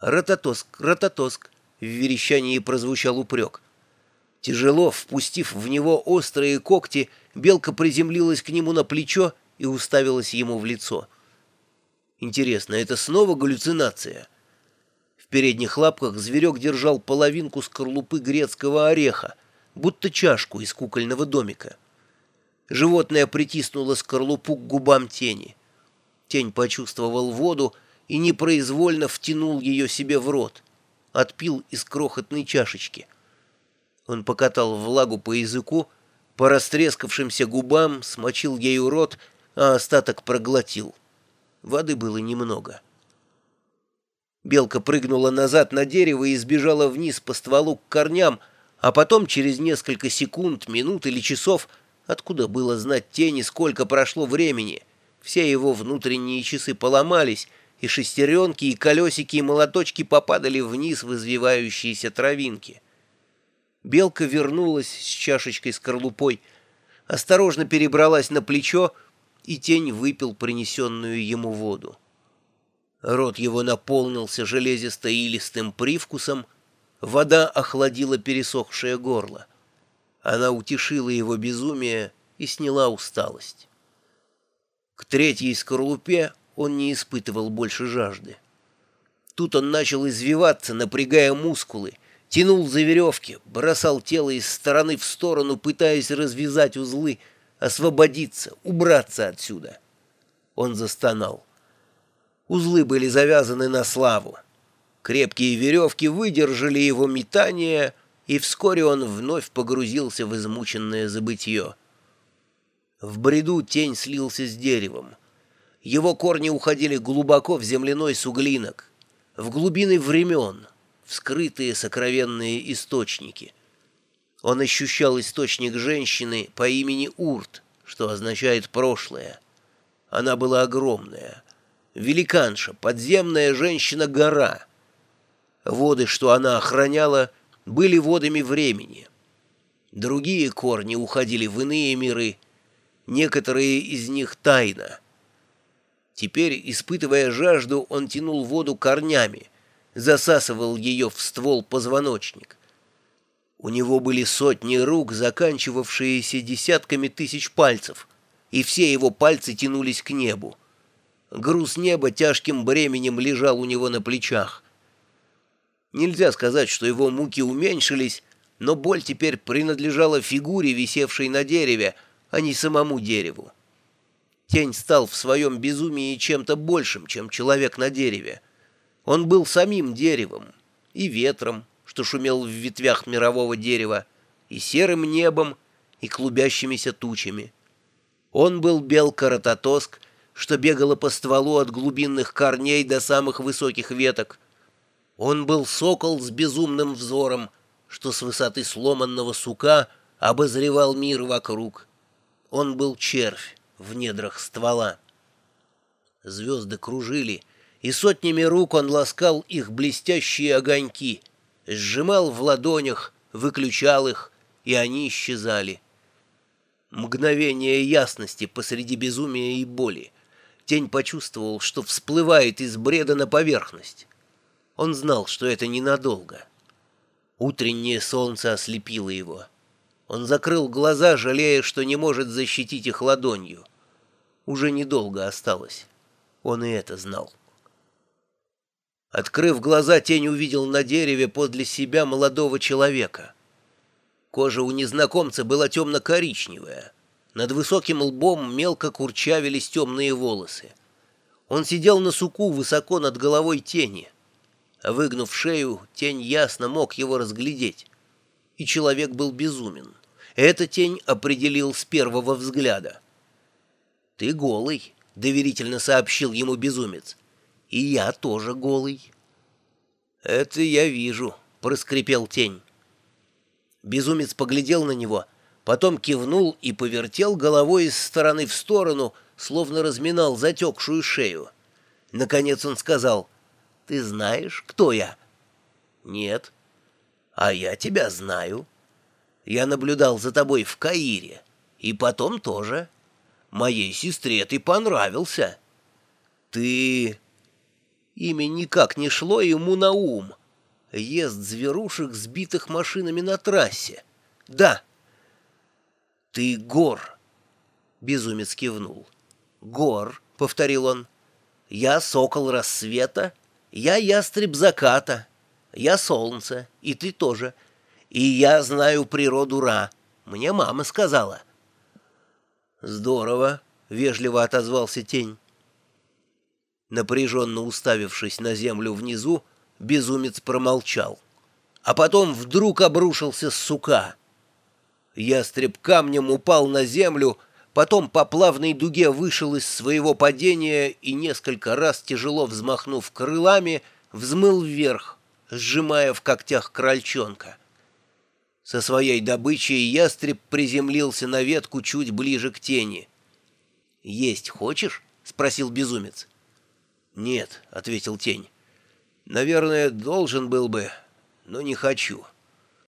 «Рототоск, Рототоск!» — в верещании прозвучал упрек. Тяжело впустив в него острые когти, белка приземлилась к нему на плечо и уставилась ему в лицо. Интересно, это снова галлюцинация? В передних лапках зверек держал половинку скорлупы грецкого ореха, будто чашку из кукольного домика. Животное притиснуло скорлупу к губам тени. Тень почувствовал воду и непроизвольно втянул ее себе в рот. Отпил из крохотной чашечки. Он покатал влагу по языку, по растрескавшимся губам, смочил ею рот, а остаток проглотил. Воды было немного. Белка прыгнула назад на дерево и сбежала вниз по стволу к корням, а потом через несколько секунд, минут или часов, откуда было знать тени, сколько прошло времени, все его внутренние часы поломались, и шестеренки, и колесики, и молоточки попадали вниз в извивающиеся травинки. Белка вернулась с чашечкой скорлупой, осторожно перебралась на плечо, и тень выпил принесенную ему воду. Рот его наполнился железисто-илистым привкусом, вода охладила пересохшее горло. Она утешила его безумие и сняла усталость. К третьей скорлупе он не испытывал больше жажды. Тут он начал извиваться, напрягая мускулы, тянул за веревки, бросал тело из стороны в сторону, пытаясь развязать узлы, освободиться, убраться отсюда. Он застонал. Узлы были завязаны на славу. Крепкие веревки выдержали его метание, и вскоре он вновь погрузился в измученное забытье. В бреду тень слился с деревом. Его корни уходили глубоко в земляной суглинок, в глубины времен, в скрытые сокровенные источники. Он ощущал источник женщины по имени Урт, что означает «прошлое». Она была огромная, великанша, подземная женщина-гора. Воды, что она охраняла, были водами времени. Другие корни уходили в иные миры, некоторые из них тайно — Теперь, испытывая жажду, он тянул воду корнями, засасывал ее в ствол позвоночник. У него были сотни рук, заканчивавшиеся десятками тысяч пальцев, и все его пальцы тянулись к небу. Груз неба тяжким бременем лежал у него на плечах. Нельзя сказать, что его муки уменьшились, но боль теперь принадлежала фигуре, висевшей на дереве, а не самому дереву. Тень стал в своем безумии чем-то большим, чем человек на дереве. Он был самим деревом, и ветром, что шумел в ветвях мирового дерева, и серым небом, и клубящимися тучами. Он был белка-рототоск, что бегала по стволу от глубинных корней до самых высоких веток. Он был сокол с безумным взором, что с высоты сломанного сука обозревал мир вокруг. Он был червь, в недрах ствола. Звезды кружили, и сотнями рук он ласкал их блестящие огоньки, сжимал в ладонях, выключал их, и они исчезали. Мгновение ясности посреди безумия и боли. Тень почувствовал, что всплывает из бреда на поверхность. Он знал, что это ненадолго. Утреннее солнце ослепило его. Он закрыл глаза, жалея, что не может защитить их ладонью. Уже недолго осталось. Он и это знал. Открыв глаза, тень увидел на дереве подле себя молодого человека. Кожа у незнакомца была темно-коричневая. Над высоким лбом мелко курчавились темные волосы. Он сидел на суку высоко над головой тени. Выгнув шею, тень ясно мог его разглядеть и человек был безумен. Эта тень определил с первого взгляда. «Ты голый», — доверительно сообщил ему безумец. «И я тоже голый». «Это я вижу», — проскрипел тень. Безумец поглядел на него, потом кивнул и повертел головой из стороны в сторону, словно разминал затекшую шею. Наконец он сказал, «Ты знаешь, кто я?» «Нет». А я тебя знаю. Я наблюдал за тобой в Каире. И потом тоже. Моей сестре ты понравился. Ты... Имя никак не шло ему на ум. Ест зверушек, сбитых машинами на трассе. Да. Ты Гор. Безумец кивнул. Гор, повторил он. Я сокол рассвета, я ястреб заката, я солнце, и ты тоже. И я знаю природу Ра. Мне мама сказала. Здорово, вежливо отозвался тень. Напряженно уставившись на землю внизу, безумец промолчал. А потом вдруг обрушился сука. Ястреб камнем упал на землю, потом по плавной дуге вышел из своего падения и, несколько раз тяжело взмахнув крылами, взмыл вверх, сжимая в когтях крольчонка. Со своей добычей ястреб приземлился на ветку чуть ближе к тени. «Есть хочешь?» — спросил безумец. «Нет», — ответил тень. «Наверное, должен был бы, но не хочу».